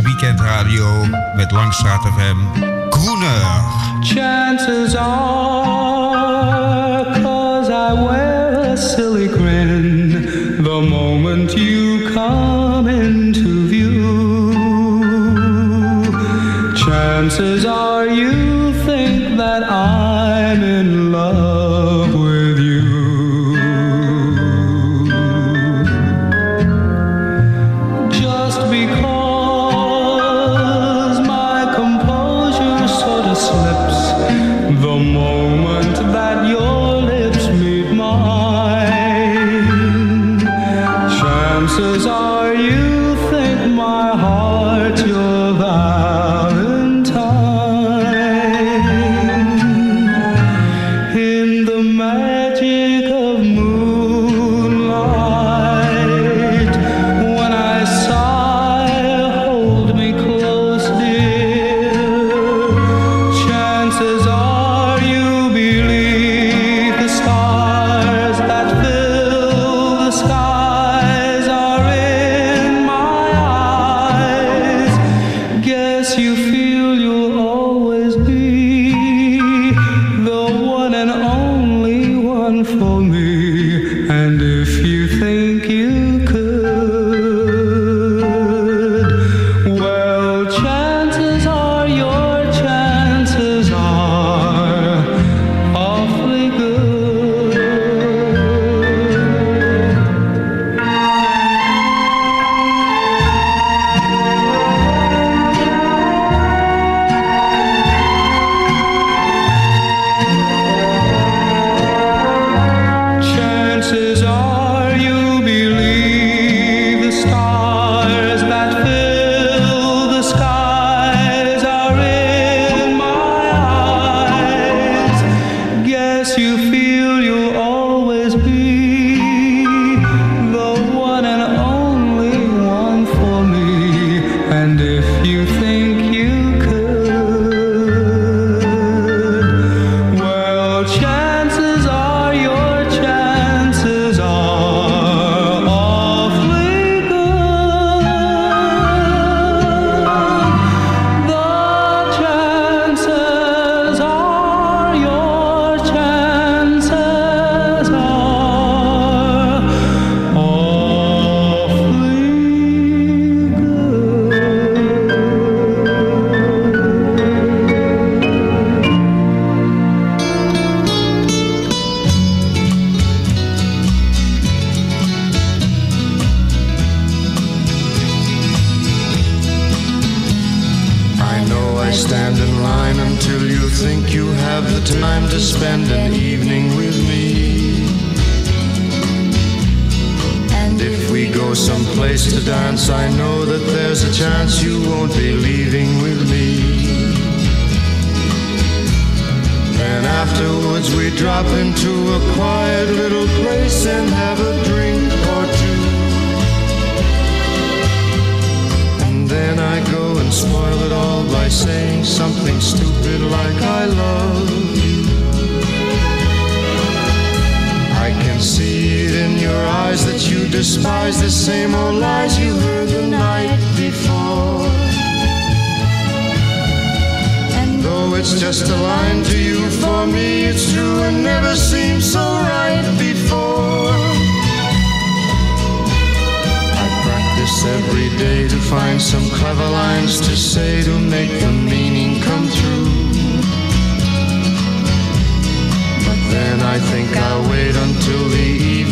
Weekend radio met Langstraat FM. Groener. Chances are despise the same old lies you heard the night before. And though it's just a line to you, for me it's true and never seems so right before. I practice every day to find some clever lines to say to make the meaning come through. But then I think I'll wait until the evening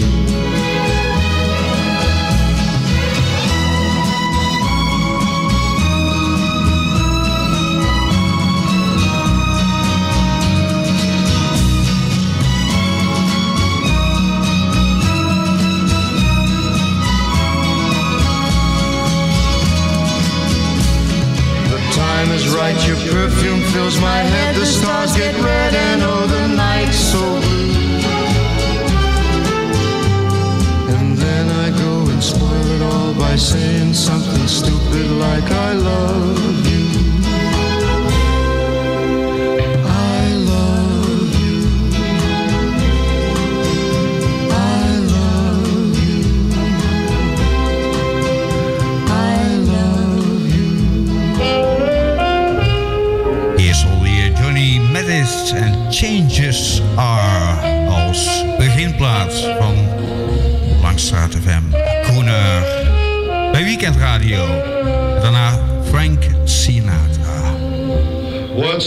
your perfume fills my head, the stars get red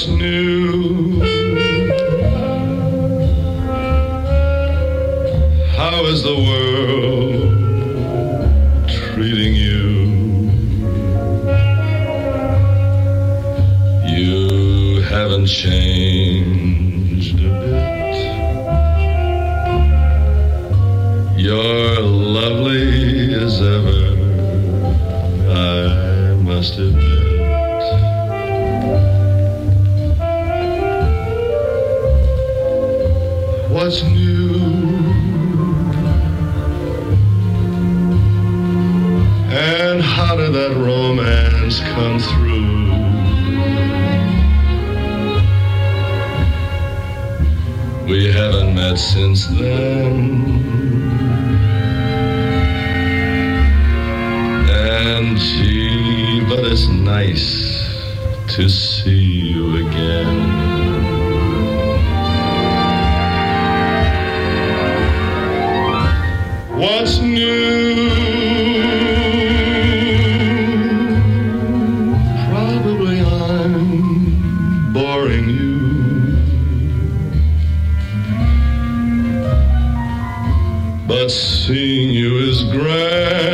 new? But seeing you is grand.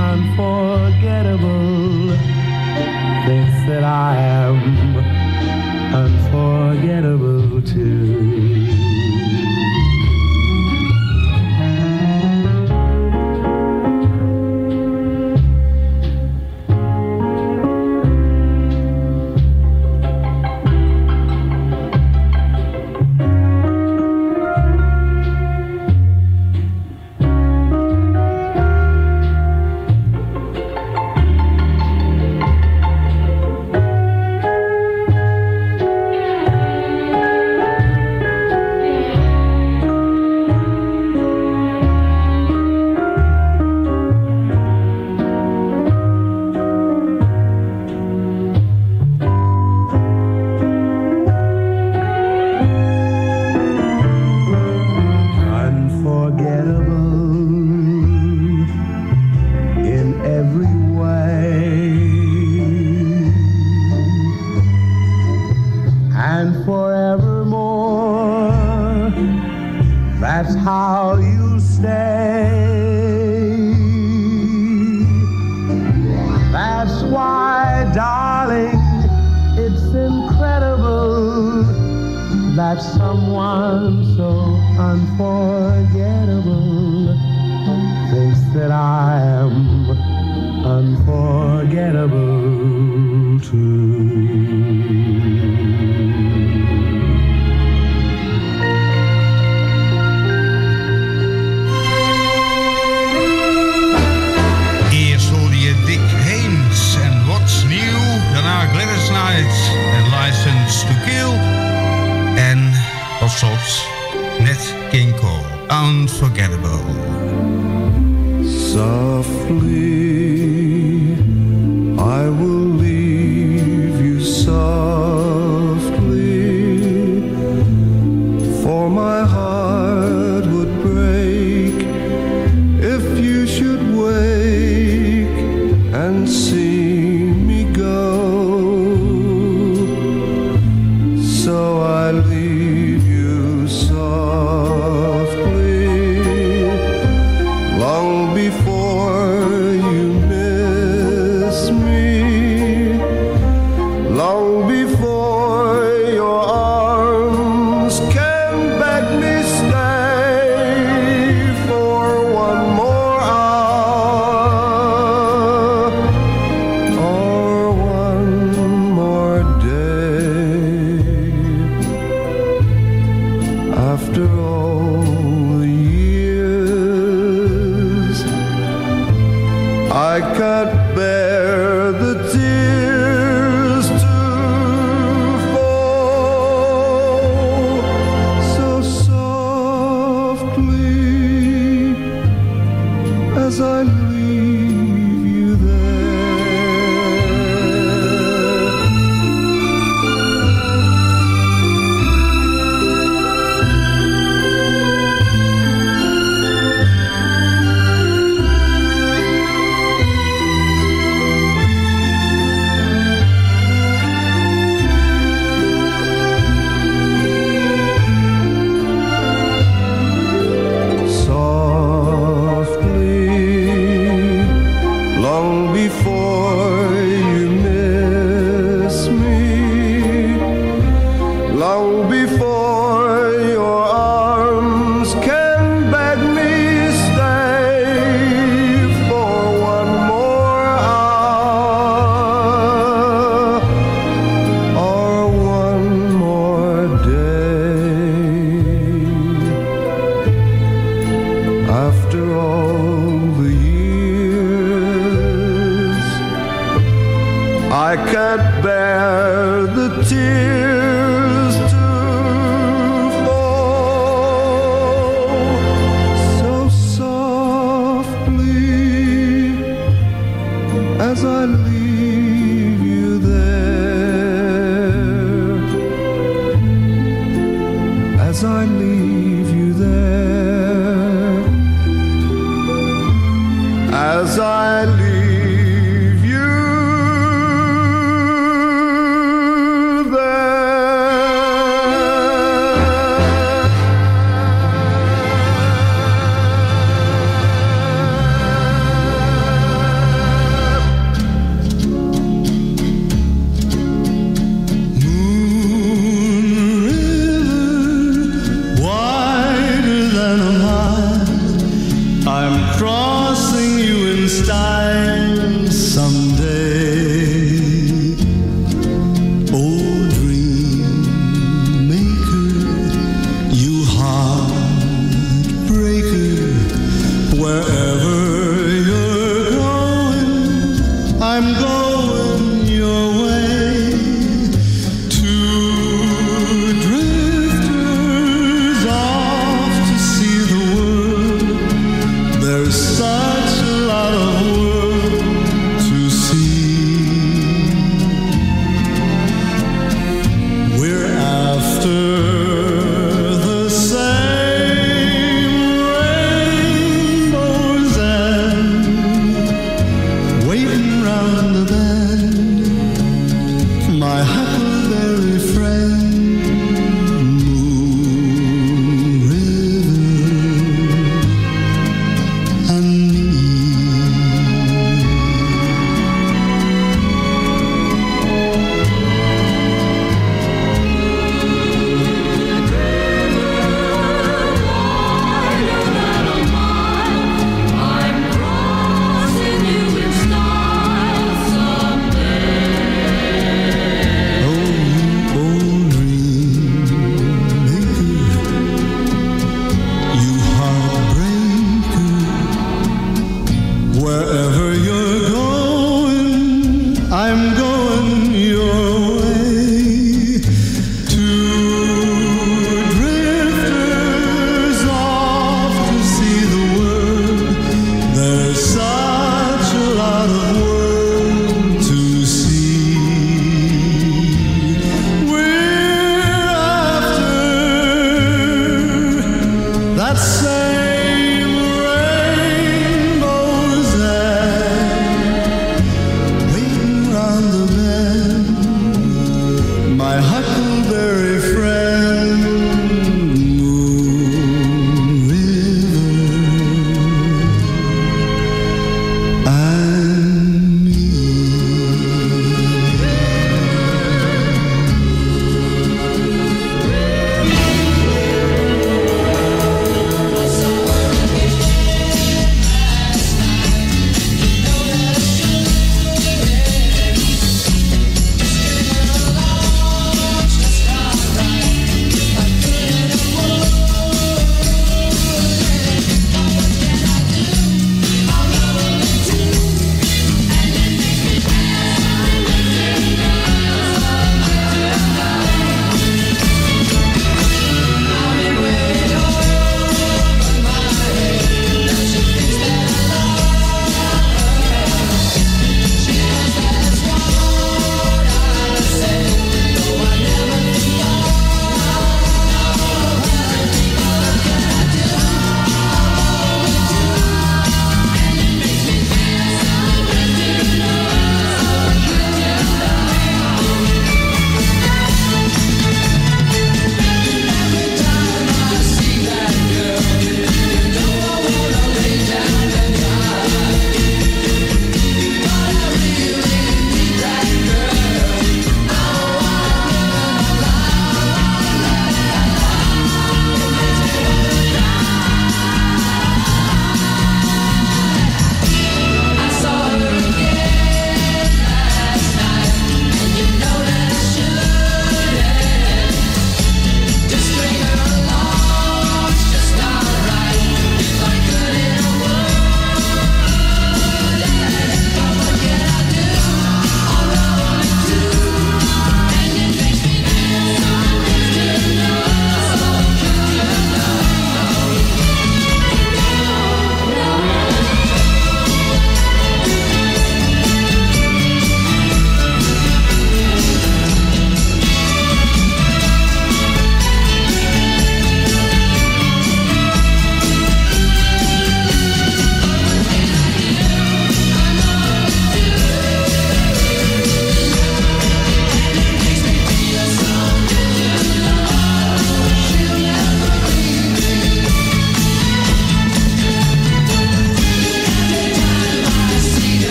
unforgettable. Thinks that I am unforgettable the tears to fall so softly as I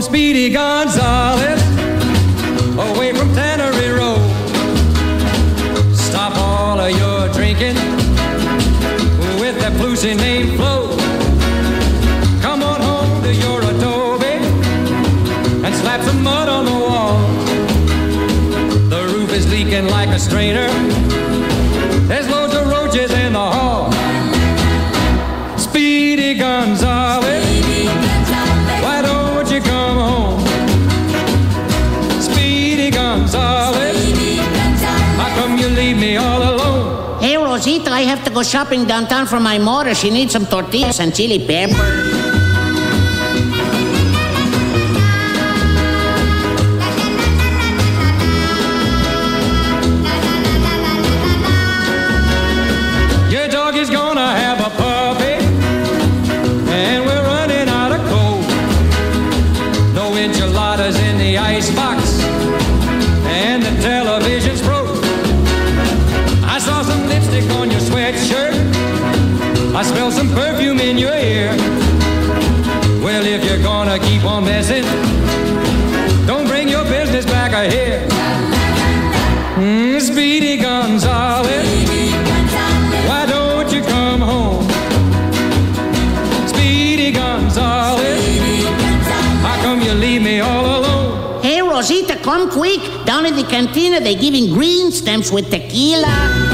Speedy Gonzales Go shopping downtown for my mother. She needs some tortillas and chili pepper. Business back here. Mm, Speedy Gonzales, why don't you come home? Speedy Gonzales, how come you leave me all alone? Hey, Rosita, come quick. Down in the cantina, they're giving green stamps with tequila.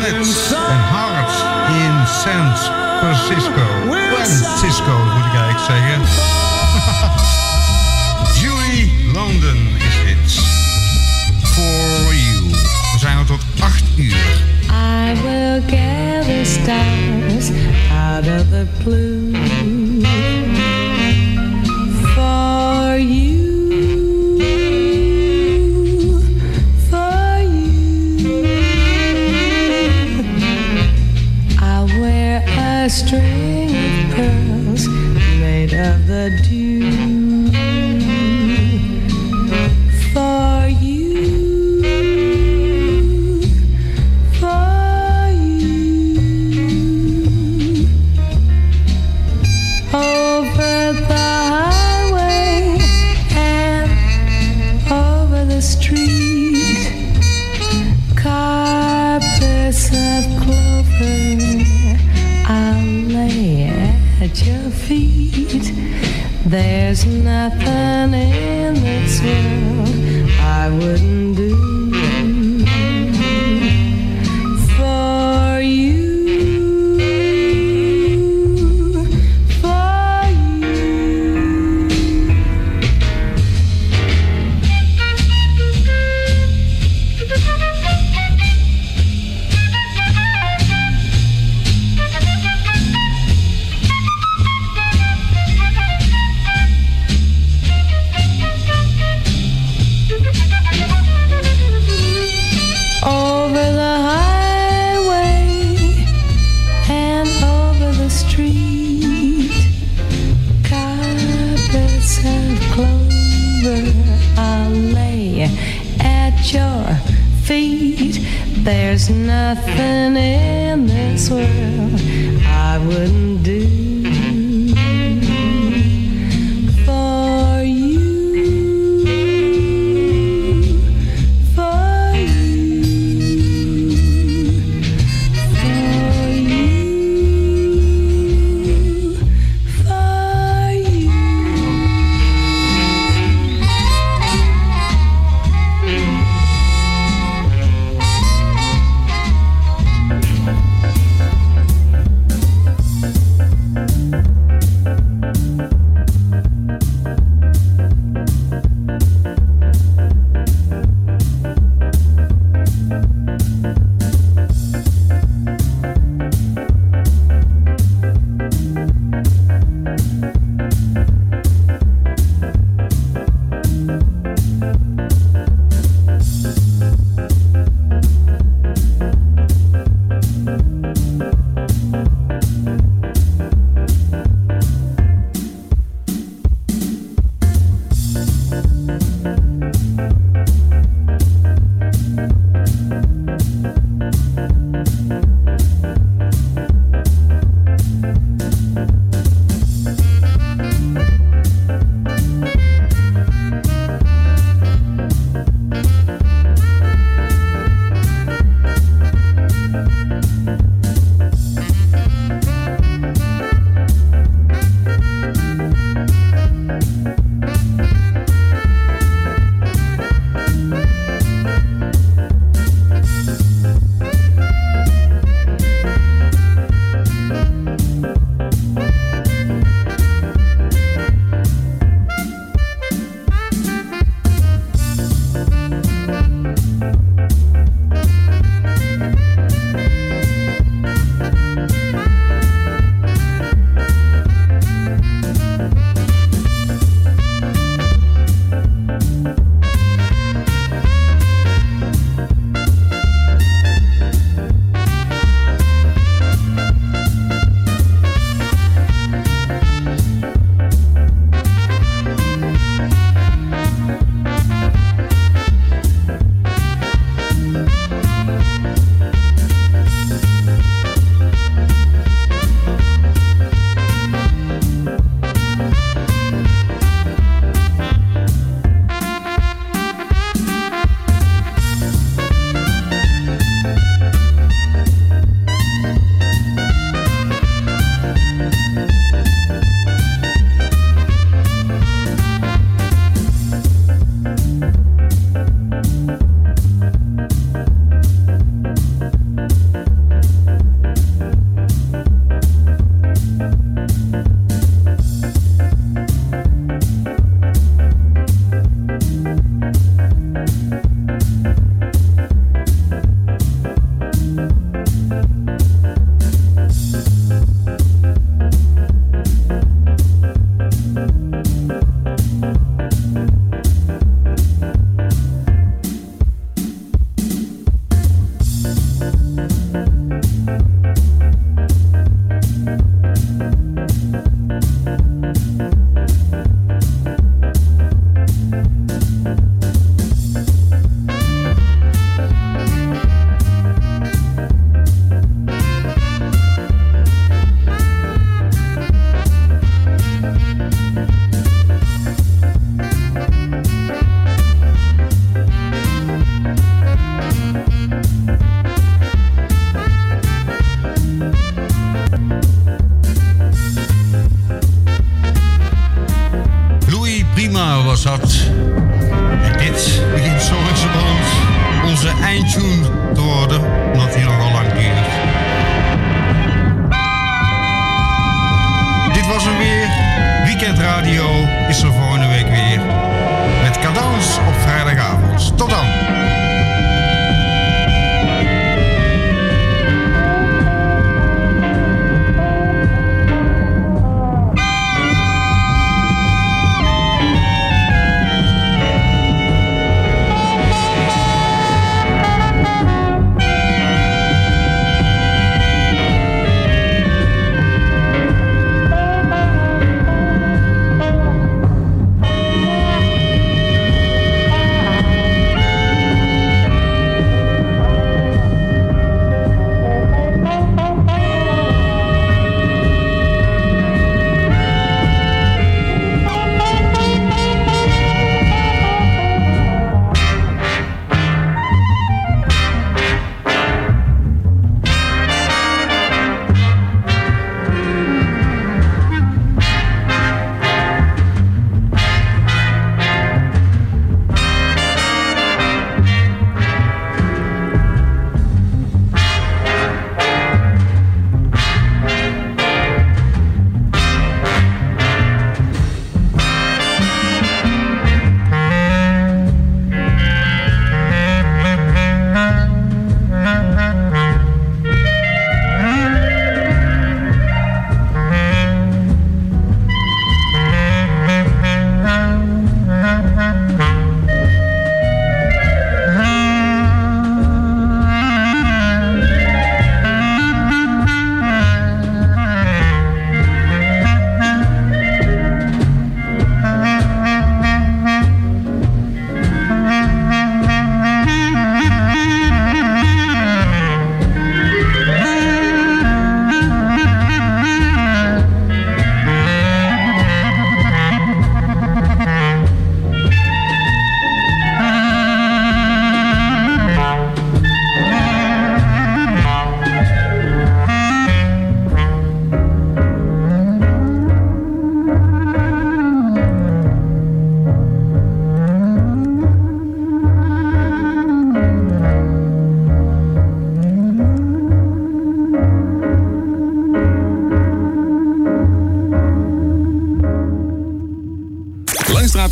Minutes en Hearts in San Francisco. Francisco moet ik eigenlijk zeggen. Julie London is dit. For you. We zijn er tot 8 uur. I will gather stars out of the blue. nothing in this world I wouldn't do.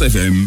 FM.